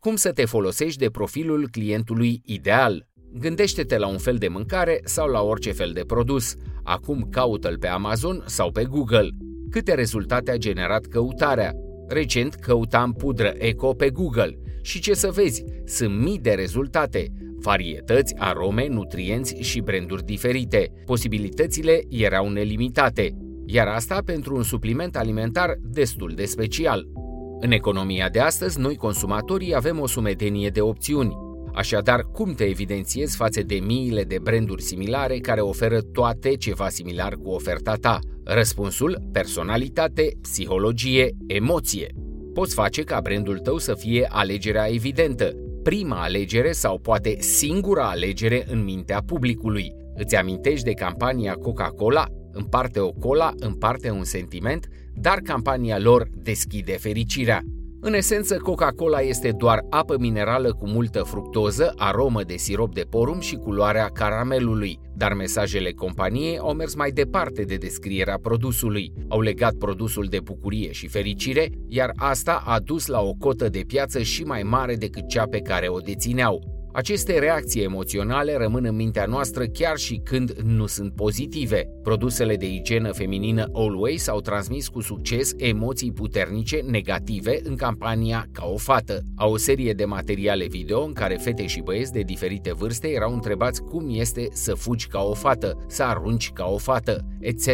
Cum să te folosești de profilul clientului ideal? Gândește-te la un fel de mâncare sau la orice fel de produs. Acum caută-l pe Amazon sau pe Google. Câte rezultate a generat căutarea? Recent căutam pudră eco pe Google și ce să vezi, sunt mii de rezultate, varietăți, arome, nutrienți și branduri diferite. Posibilitățile erau nelimitate, iar asta pentru un supliment alimentar destul de special. În economia de astăzi, noi consumatorii avem o sumedenie de opțiuni. Așadar, cum te evidențiezi față de miile de branduri similare care oferă toate ceva similar cu oferta ta? Răspunsul: personalitate, psihologie, emoție. Poți face ca brandul tău să fie alegerea evidentă, prima alegere sau poate singura alegere în mintea publicului. Îți amintești de campania Coca-Cola? Împarte o cola, împarte un sentiment, dar campania lor deschide fericirea. În esență, Coca-Cola este doar apă minerală cu multă fructoză, aromă de sirop de porumb și culoarea caramelului, dar mesajele companiei au mers mai departe de descrierea produsului. Au legat produsul de bucurie și fericire, iar asta a dus la o cotă de piață și mai mare decât cea pe care o dețineau. Aceste reacții emoționale rămân în mintea noastră chiar și când nu sunt pozitive. Produsele de igienă feminină Always au transmis cu succes emoții puternice negative în campania Ca o fată. A o serie de materiale video în care fete și băieți de diferite vârste erau întrebați cum este să fugi ca o fată, să arunci ca o fată, etc.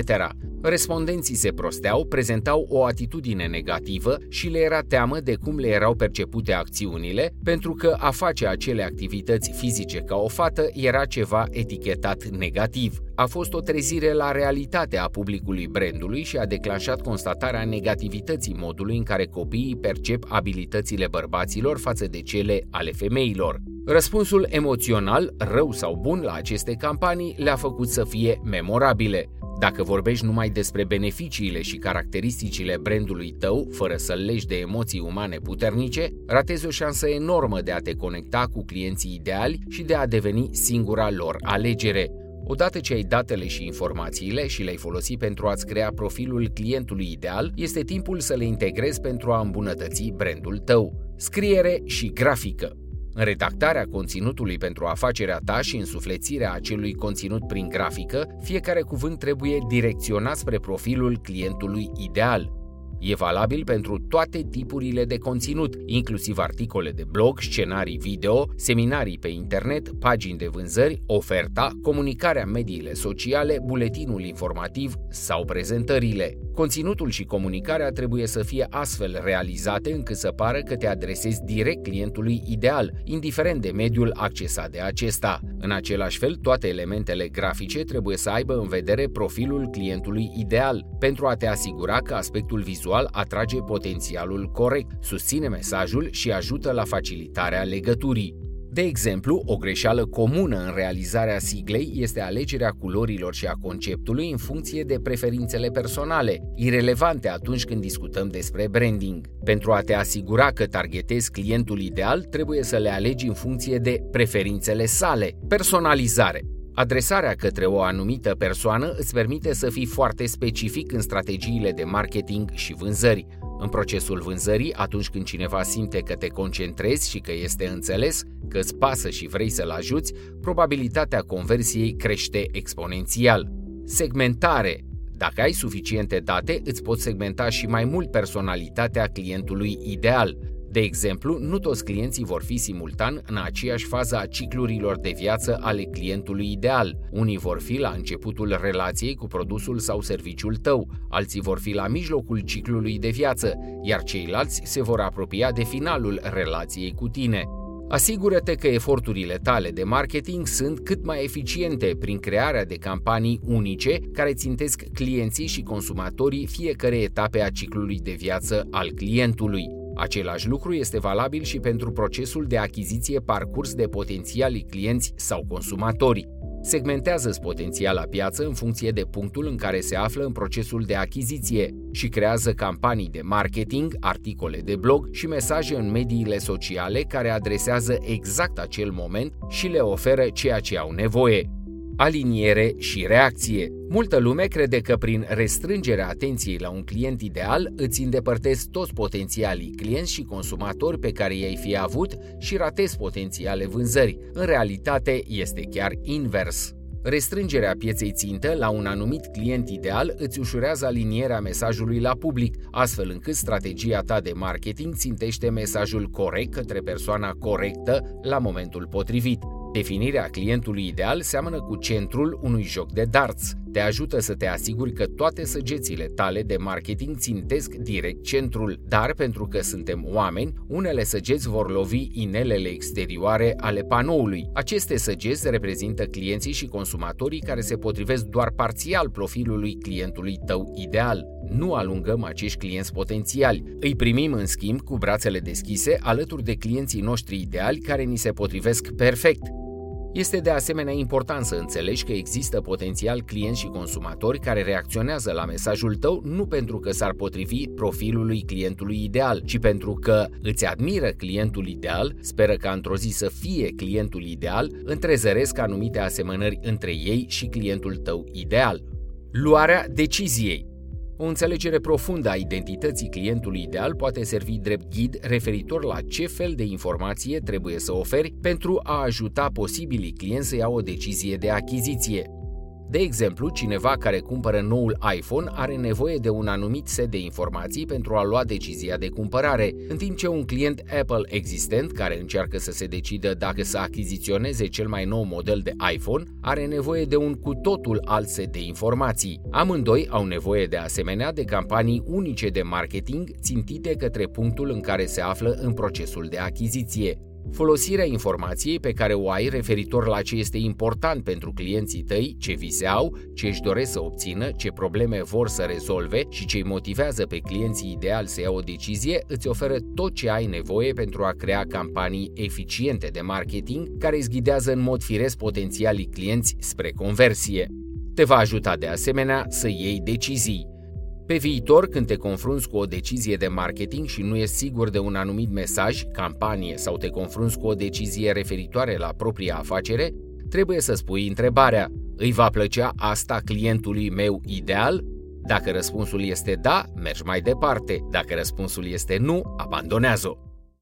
Respondenții se prosteau, prezentau o atitudine negativă și le era teamă de cum le erau percepute acțiunile, pentru că a face acele activități fizice ca o fată era ceva etichetat negativ. A fost o trezire la realitatea a publicului brandului și a declanșat constatarea negativității modului în care copiii percep abilitățile bărbaților față de cele ale femeilor. Răspunsul emoțional, rău sau bun, la aceste campanii le-a făcut să fie memorabile. Dacă vorbești numai despre beneficiile și caracteristicile brandului tău, fără să-l legi de emoții umane puternice, ratezi o șansă enormă de a te conecta cu clienții ideali și de a deveni singura lor alegere. Odată ce ai datele și informațiile și le-ai folosit pentru a-ți crea profilul clientului ideal, este timpul să le integrezi pentru a îmbunătăți brandul tău. Scriere și grafică în redactarea conținutului pentru afacerea ta și însuflețirea acelui conținut prin grafică, fiecare cuvânt trebuie direcționat spre profilul clientului ideal. E valabil pentru toate tipurile de conținut, inclusiv articole de blog, scenarii video, seminarii pe internet, pagini de vânzări, oferta, comunicarea în mediile sociale, buletinul informativ sau prezentările. Conținutul și comunicarea trebuie să fie astfel realizate încât să pară că te adresezi direct clientului ideal, indiferent de mediul accesat de acesta. În același fel, toate elementele grafice trebuie să aibă în vedere profilul clientului ideal, pentru a te asigura că aspectul vizual atrage potențialul corect, susține mesajul și ajută la facilitarea legăturii. De exemplu, o greșeală comună în realizarea siglei este alegerea culorilor și a conceptului în funcție de preferințele personale, irelevante atunci când discutăm despre branding. Pentru a te asigura că targetezi clientul ideal, trebuie să le alegi în funcție de preferințele sale. Personalizare. Adresarea către o anumită persoană îți permite să fii foarte specific în strategiile de marketing și vânzări. În procesul vânzării, atunci când cineva simte că te concentrezi și că este înțeles, că îți pasă și vrei să-l ajuți, probabilitatea conversiei crește exponențial. Segmentare. Dacă ai suficiente date, îți poți segmenta și mai mult personalitatea clientului ideal. De exemplu, nu toți clienții vor fi simultan în aceeași fază a ciclurilor de viață ale clientului ideal. Unii vor fi la începutul relației cu produsul sau serviciul tău, alții vor fi la mijlocul ciclului de viață, iar ceilalți se vor apropia de finalul relației cu tine. Asigură-te că eforturile tale de marketing sunt cât mai eficiente prin crearea de campanii unice care țintesc clienții și consumatorii fiecare etape a ciclului de viață al clientului. Același lucru este valabil și pentru procesul de achiziție parcurs de potențiali clienți sau consumatori. Segmentează-ți potențiala piață în funcție de punctul în care se află în procesul de achiziție și creează campanii de marketing, articole de blog și mesaje în mediile sociale care adresează exact acel moment și le oferă ceea ce au nevoie. Aliniere și reacție. Multă lume crede că prin restrângerea atenției la un client ideal îți îndepărtezi toți potențialii clienți și consumatori pe care i-ai fi avut și ratezi potențiale vânzări. În realitate este chiar invers. Restrângerea pieței țintă la un anumit client ideal îți ușurează alinierea mesajului la public, astfel încât strategia ta de marketing țintește mesajul corect către persoana corectă la momentul potrivit. Definirea clientului ideal seamănă cu centrul unui joc de darts. Te ajută să te asiguri că toate săgețile tale de marketing țintesc direct centrul, dar pentru că suntem oameni, unele săgeți vor lovi inelele exterioare ale panoului. Aceste săgeți reprezintă clienții și consumatorii care se potrivesc doar parțial profilului clientului tău ideal. Nu alungăm acești clienți potențiali. Îi primim în schimb cu brațele deschise alături de clienții noștri ideali care ni se potrivesc perfect. Este de asemenea important să înțelegi că există potențial clienți și consumatori care reacționează la mesajul tău nu pentru că s-ar potrivi profilului clientului ideal, ci pentru că îți admiră clientul ideal, speră ca într-o zi să fie clientul ideal, întrezăresc anumite asemănări între ei și clientul tău ideal. Luarea deciziei o înțelegere profundă a identității clientului ideal poate servi drept ghid referitor la ce fel de informație trebuie să oferi pentru a ajuta posibilii clienți să iau o decizie de achiziție. De exemplu, cineva care cumpără noul iPhone are nevoie de un anumit set de informații pentru a lua decizia de cumpărare, în timp ce un client Apple existent care încearcă să se decidă dacă să achiziționeze cel mai nou model de iPhone are nevoie de un cu totul alt set de informații. Amândoi au nevoie de asemenea de campanii unice de marketing țintite către punctul în care se află în procesul de achiziție. Folosirea informației pe care o ai referitor la ce este important pentru clienții tăi, ce vise au, ce își doresc să obțină, ce probleme vor să rezolve și ce îi motivează pe clienții ideal să ia o decizie, îți oferă tot ce ai nevoie pentru a crea campanii eficiente de marketing care îți ghidează în mod firesc potențialii clienți spre conversie. Te va ajuta de asemenea să iei decizii. Pe viitor, când te confrunți cu o decizie de marketing și nu ești sigur de un anumit mesaj, campanie sau te confrunți cu o decizie referitoare la propria afacere, trebuie să spui întrebarea: îi va plăcea asta clientului meu ideal? Dacă răspunsul este da, mergi mai departe. Dacă răspunsul este nu, abandonează-o.